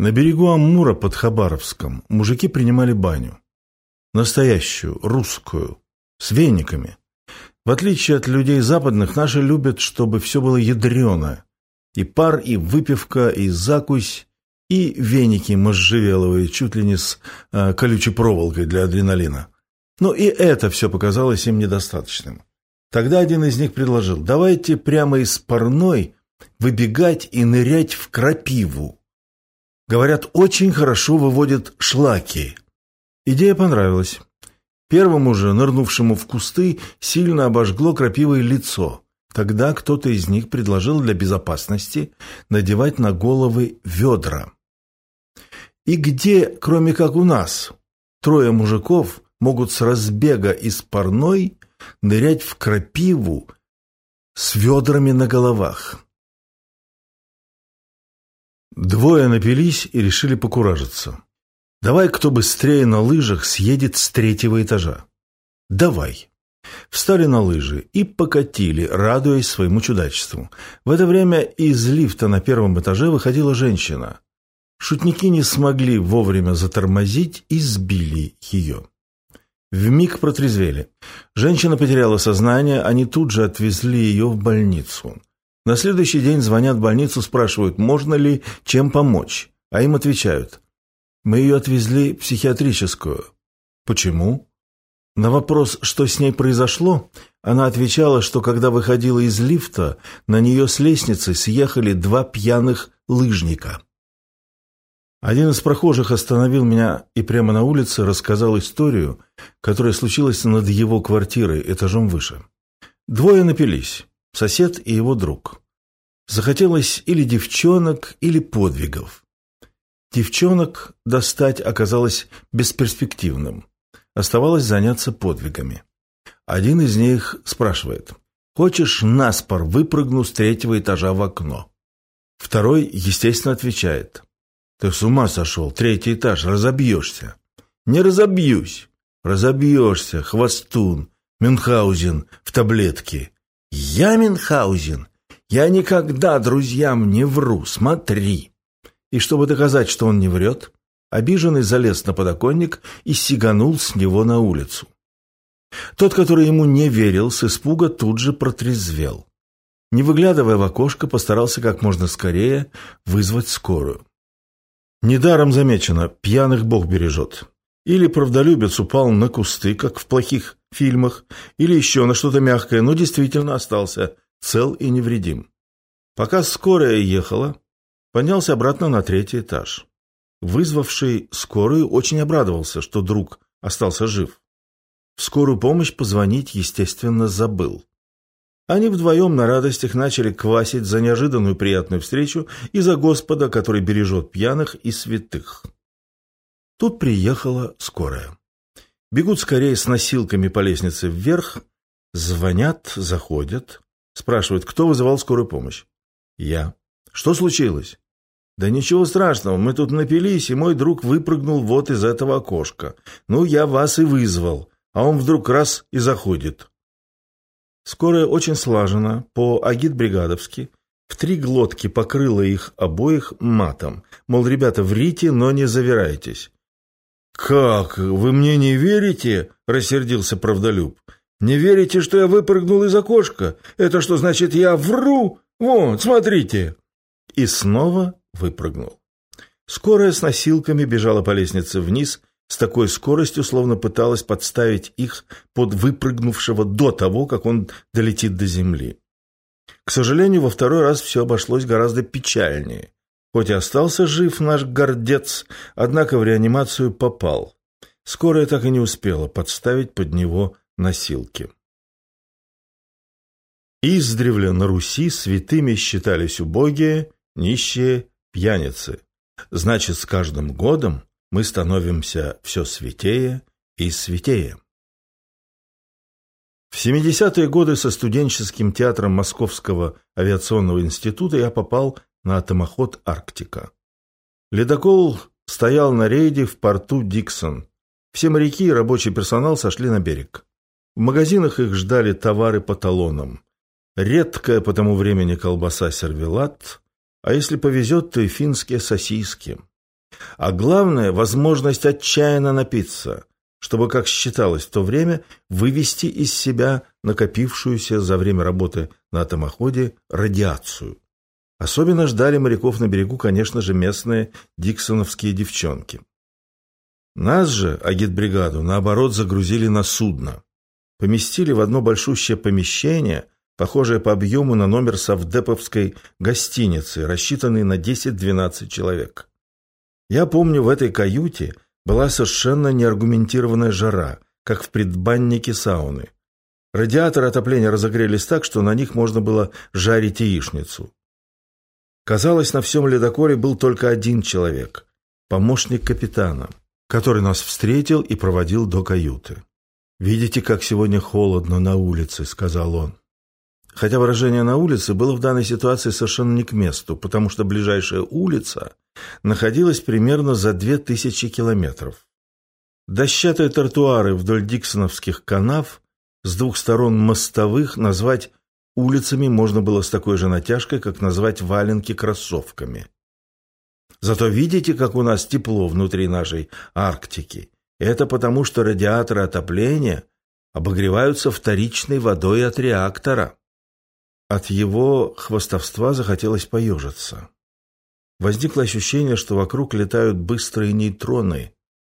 На берегу Амура под Хабаровском мужики принимали баню. Настоящую, русскую, с вениками. В отличие от людей западных, наши любят, чтобы все было ядреное. И пар, и выпивка, и закусь, и веники можжевеловые, чуть ли не с э, колючей проволокой для адреналина. Но и это все показалось им недостаточным. Тогда один из них предложил, давайте прямо из парной выбегать и нырять в крапиву. Говорят, очень хорошо выводят шлаки. Идея понравилась. Первому же, нырнувшему в кусты, сильно обожгло крапивой лицо. Тогда кто-то из них предложил для безопасности надевать на головы ведра. И где, кроме как у нас, трое мужиков могут с разбега из парной нырять в крапиву с ведрами на головах? Двое напились и решили покуражиться. Давай, кто быстрее на лыжах съедет с третьего этажа. Давай. Встали на лыжи и покатили, радуясь своему чудачеству. В это время из лифта на первом этаже выходила женщина. Шутники не смогли вовремя затормозить и сбили ее. Вмиг протрезвели. Женщина потеряла сознание, они тут же отвезли ее в больницу. На следующий день звонят в больницу, спрашивают, можно ли чем помочь. А им отвечают, мы ее отвезли в психиатрическую. Почему? На вопрос, что с ней произошло, она отвечала, что когда выходила из лифта, на нее с лестницы съехали два пьяных лыжника. Один из прохожих остановил меня и прямо на улице рассказал историю, которая случилась над его квартирой этажом выше. Двое напились, сосед и его друг. Захотелось или девчонок, или подвигов. Девчонок достать оказалось бесперспективным. Оставалось заняться подвигами. Один из них спрашивает, «Хочешь наспор выпрыгну с третьего этажа в окно?» Второй, естественно, отвечает, ты с ума сошел, третий этаж, разобьешься. Не разобьюсь. Разобьешься, хвостун, Мюнхгаузен в таблетке. Я Мюнхгаузен? Я никогда друзьям не вру, смотри. И чтобы доказать, что он не врет, обиженный залез на подоконник и сиганул с него на улицу. Тот, который ему не верил, с испуга тут же протрезвел. Не выглядывая в окошко, постарался как можно скорее вызвать скорую. Недаром замечено, пьяных Бог бережет. Или правдолюбец упал на кусты, как в плохих фильмах, или еще на что-то мягкое, но действительно остался цел и невредим. Пока скорая ехала, поднялся обратно на третий этаж. Вызвавший скорую очень обрадовался, что друг остался жив. В скорую помощь позвонить, естественно, забыл. Они вдвоем на радостях начали квасить за неожиданную приятную встречу и за Господа, который бережет пьяных и святых. Тут приехала скорая. Бегут скорее с носилками по лестнице вверх, звонят, заходят, спрашивают, кто вызывал скорую помощь. Я. Что случилось? Да ничего страшного, мы тут напились, и мой друг выпрыгнул вот из этого окошка. Ну, я вас и вызвал, а он вдруг раз и заходит. Скорая очень слаженно, по-агитбригадовски, в три глотки покрыла их обоих матом. Мол, ребята, врите, но не завирайтесь. «Как? Вы мне не верите?» – рассердился правдолюб. «Не верите, что я выпрыгнул из окошка? Это что значит, я вру? Вот, смотрите!» И снова выпрыгнул. Скорая с носилками бежала по лестнице вниз, с такой скоростью, словно пыталась подставить их под выпрыгнувшего до того, как он долетит до земли. К сожалению, во второй раз все обошлось гораздо печальнее. Хоть и остался жив наш гордец, однако в реанимацию попал. Скорая так и не успела подставить под него носилки. Издревле на Руси святыми считались убогие, нищие, пьяницы. Значит, с каждым годом мы становимся все святее и святее. В 70-е годы со студенческим театром Московского авиационного института я попал на атомоход «Арктика». Ледокол стоял на рейде в порту Диксон. Все моряки и рабочий персонал сошли на берег. В магазинах их ждали товары по талонам. Редкая по тому времени колбаса сервелат, а если повезет, то и финские сосиски. А главное – возможность отчаянно напиться, чтобы, как считалось в то время, вывести из себя накопившуюся за время работы на атомоходе радиацию. Особенно ждали моряков на берегу, конечно же, местные диксоновские девчонки. Нас же, агитбригаду, наоборот, загрузили на судно. Поместили в одно большущее помещение, похожее по объему на номер совдеповской гостиницы, рассчитанный на 10-12 человек. Я помню, в этой каюте была совершенно неаргументированная жара, как в предбаннике сауны. Радиаторы отопления разогрелись так, что на них можно было жарить яичницу. Казалось, на всем ледоколе был только один человек – помощник капитана, который нас встретил и проводил до каюты. «Видите, как сегодня холодно на улице», – сказал он. Хотя выражение «на улице» было в данной ситуации совершенно не к месту, потому что ближайшая улица находилась примерно за две тысячи километров. Дощатые тротуары вдоль Диксоновских канав с двух сторон мостовых назвать улицами можно было с такой же натяжкой, как назвать валенки кроссовками. Зато видите, как у нас тепло внутри нашей Арктики. Это потому, что радиаторы отопления обогреваются вторичной водой от реактора. От его хвостовства захотелось поежиться. Возникло ощущение, что вокруг летают быстрые нейтроны,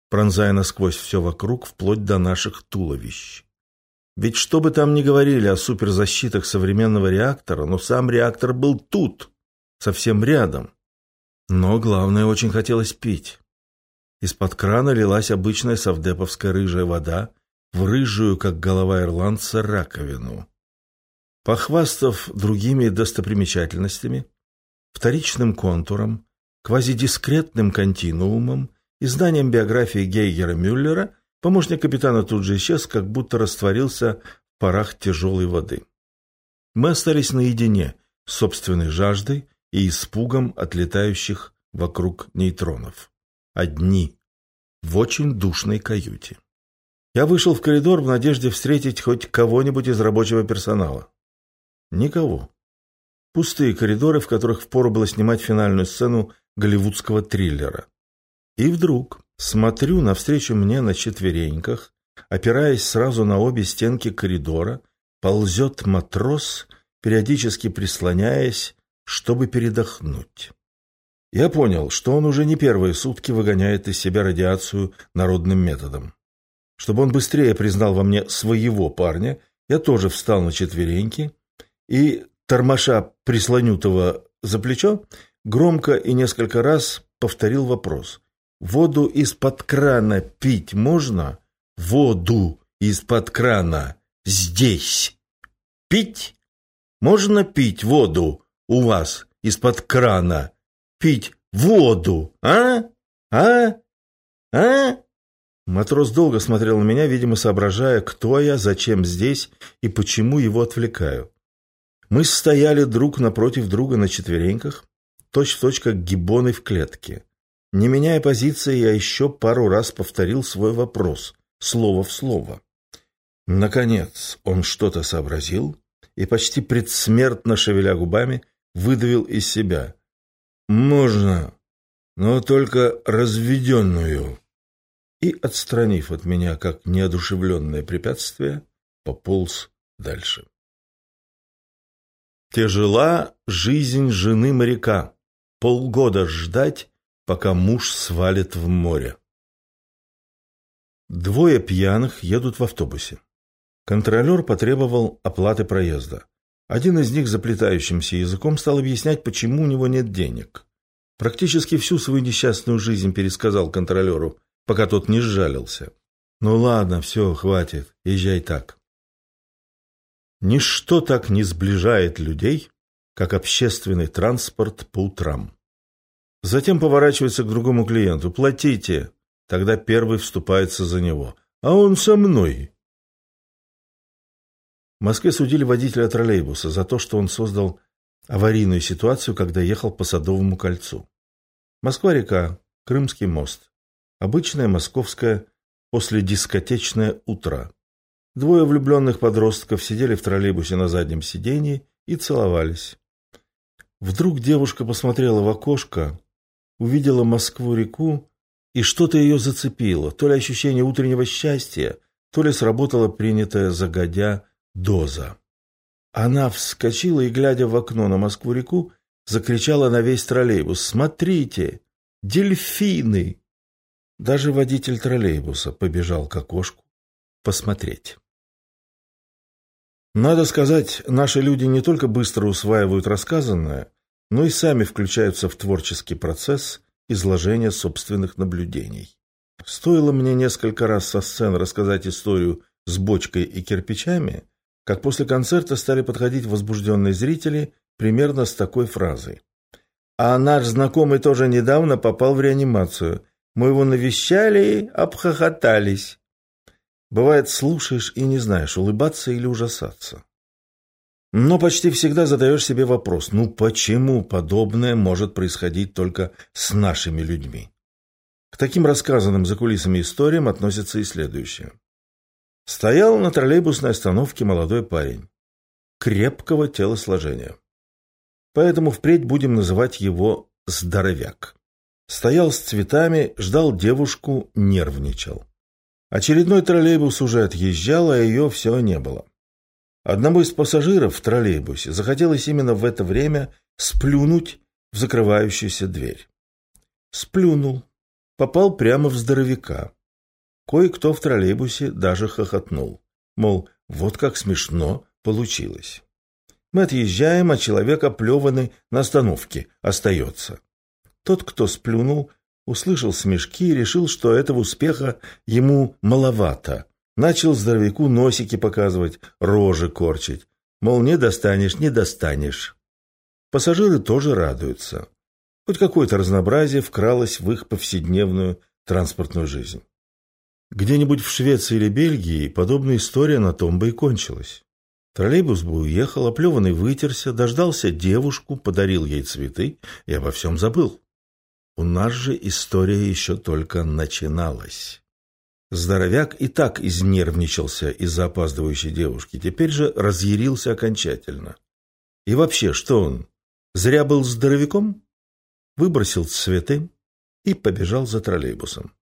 пронзая насквозь все вокруг, вплоть до наших туловищ. Ведь что бы там ни говорили о суперзащитах современного реактора, но сам реактор был тут, совсем рядом. Но главное, очень хотелось пить. Из-под крана лилась обычная совдеповская рыжая вода в рыжую, как голова ирландца, раковину. Похвастав другими достопримечательностями, вторичным контуром, квазидискретным континуумом и знанием биографии Гейгера Мюллера, помощник капитана тут же исчез, как будто растворился в парах тяжелой воды. Мы остались наедине с собственной жаждой и испугом от летающих вокруг нейтронов. Одни, в очень душной каюте. Я вышел в коридор в надежде встретить хоть кого-нибудь из рабочего персонала. Никого. Пустые коридоры, в которых впору было снимать финальную сцену голливудского триллера. И вдруг смотрю навстречу мне на четвереньках, опираясь сразу на обе стенки коридора, ползет матрос, периодически прислоняясь чтобы передохнуть. Я понял, что он уже не первые сутки выгоняет из себя радиацию народным методом. Чтобы он быстрее признал во мне своего парня, я тоже встал на четвереньки и, тормоша прислонютого за плечо, громко и несколько раз повторил вопрос. «Воду из-под крана пить можно? Воду из-под крана здесь пить? Можно пить воду у вас из-под крана пить воду, а? А? А? Матрос долго смотрел на меня, видимо, соображая, кто я, зачем здесь и почему его отвлекаю. Мы стояли друг напротив друга на четвереньках, точь-в-точь, точь, как гиббоны в клетке. Не меняя позиции, я еще пару раз повторил свой вопрос, слово в слово. Наконец он что-то сообразил и, почти предсмертно шевеля губами, выдавил из себя. «Можно, но только разведенную». И, отстранив от меня как неодушевленное препятствие, пополз дальше. Тяжела жизнь жены моряка. Полгода ждать, пока муж свалит в море. Двое пьяных едут в автобусе. Контролер потребовал оплаты проезда. Один из них заплетающимся языком стал объяснять, почему у него нет денег. Практически всю свою несчастную жизнь пересказал контролеру, пока тот не сжалился. «Ну ладно, все, хватит, езжай так». Ничто так не сближает людей, как общественный транспорт по утрам. Затем поворачивается к другому клиенту. «Платите!» Тогда первый вступается за него. «А он со мной!» В Москве судили водителя троллейбуса за то, что он создал аварийную ситуацию, когда ехал по Садовому кольцу. Москва-река, Крымский мост. Обычное московское последискотечное утро. Двое влюбленных подростков сидели в троллейбусе на заднем сиденье и целовались. Вдруг девушка посмотрела в окошко, увидела Москву-реку, и что-то ее зацепило, то ли ощущение утреннего счастья, то ли сработала принятая загодя доза. Она вскочила и, глядя в окно на Москву-реку, закричала на весь троллейбус «Смотрите! Дельфины!» Даже водитель троллейбуса побежал к окошку посмотреть. Надо сказать, наши люди не только быстро усваивают рассказанное, но и сами включаются в творческий процесс изложения собственных наблюдений. Стоило мне несколько раз со сцены рассказать историю с бочкой и кирпичами, как после концерта стали подходить возбужденные зрители примерно с такой фразой. «А наш знакомый тоже недавно попал в реанимацию. Мы его навещали, обхохотались». Бывает, слушаешь и не знаешь, улыбаться или ужасаться. Но почти всегда задаешь себе вопрос, ну почему подобное может происходить только с нашими людьми? К таким рассказанным за кулисами историям относится и следующее. Стоял на троллейбусной остановке молодой парень. Крепкого телосложения. Поэтому впредь будем называть его «здоровяк». Стоял с цветами, ждал девушку, нервничал. Очередной троллейбус уже отъезжал, а ее все не было. Одному из пассажиров в троллейбусе захотелось именно в это время сплюнуть в закрывающуюся дверь. Сплюнул. Попал прямо в здоровяка. Кое-кто в троллейбусе даже хохотнул. Мол, вот как смешно получилось. Мы отъезжаем, а человек оплеванный на остановке остается. Тот, кто сплюнул, услышал смешки и решил, что этого успеха ему маловато. Начал здоровяку носики показывать, рожи корчить. Мол, не достанешь, не достанешь. Пассажиры тоже радуются. Хоть какое-то разнообразие вкралось в их повседневную транспортную жизнь. Где-нибудь в Швеции или Бельгии подобная история на том бы и кончилась. Троллейбус бы уехал, оплеванный вытерся, дождался девушку, подарил ей цветы и обо всем забыл. У нас же история еще только начиналась. Здоровяк и так изнервничался из-за опаздывающей девушки, теперь же разъярился окончательно. И вообще, что он, зря был здоровяком? Выбросил цветы и побежал за троллейбусом.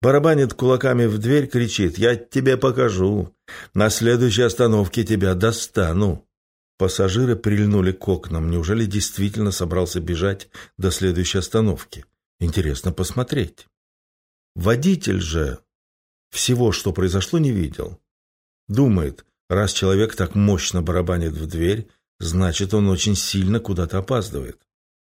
Барабанит кулаками в дверь, кричит «Я тебе покажу! На следующей остановке тебя достану!» Пассажиры прильнули к окнам. Неужели действительно собрался бежать до следующей остановки? Интересно посмотреть. Водитель же всего, что произошло, не видел. Думает, раз человек так мощно барабанит в дверь, значит, он очень сильно куда-то опаздывает.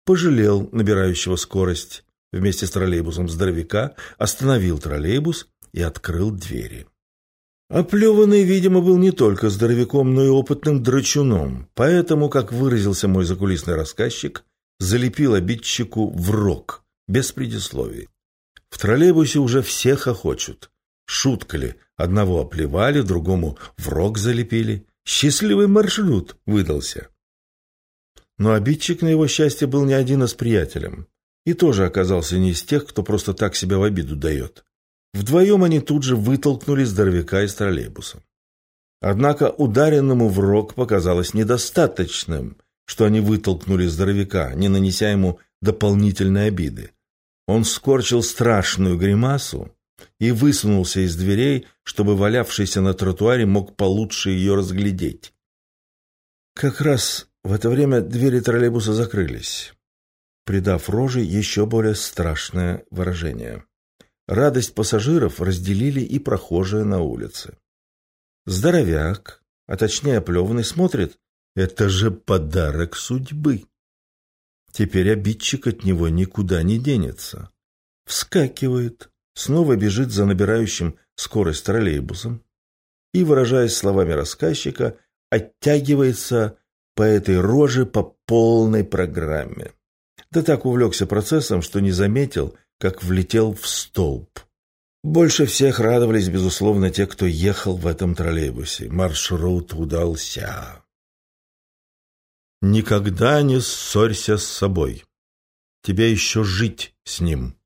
Пожалел набирающего скорость вместе с троллейбусом здоровяка, остановил троллейбус и открыл двери. Оплеванный, видимо, был не только здоровяком, но и опытным драчуном, поэтому, как выразился мой закулисный рассказчик, залепил обидчику в рог, без предисловий. В троллейбусе уже все хохочут. Шутка ли, одного оплевали, другому в рог залепили. Счастливый маршрут выдался. Но обидчик, на его счастье, был не один, а с приятелем. И тоже оказался не из тех, кто просто так себя в обиду дает. Вдвоем они тут же вытолкнули здоровяка из троллейбуса. Однако ударенному в рог показалось недостаточным, что они вытолкнули здоровяка, не нанеся ему дополнительной обиды. Он скорчил страшную гримасу и высунулся из дверей, чтобы валявшийся на тротуаре мог получше ее разглядеть. Как раз в это время двери троллейбуса закрылись, придав роже еще более страшное выражение. Радость пассажиров разделили и прохожие на улице. Здоровяк, а точнее оплеванный, смотрит, это же подарок судьбы. Теперь обидчик от него никуда не денется. Вскакивает, снова бежит за набирающим скорость троллейбусом и, выражаясь словами рассказчика, оттягивается по этой роже по полной программе. Да так увлекся процессом, что не заметил, как влетел в столб. Больше всех радовались, безусловно, те, кто ехал в этом троллейбусе. Маршрут удался. Никогда не ссорься с собой. Тебе еще жить с ним.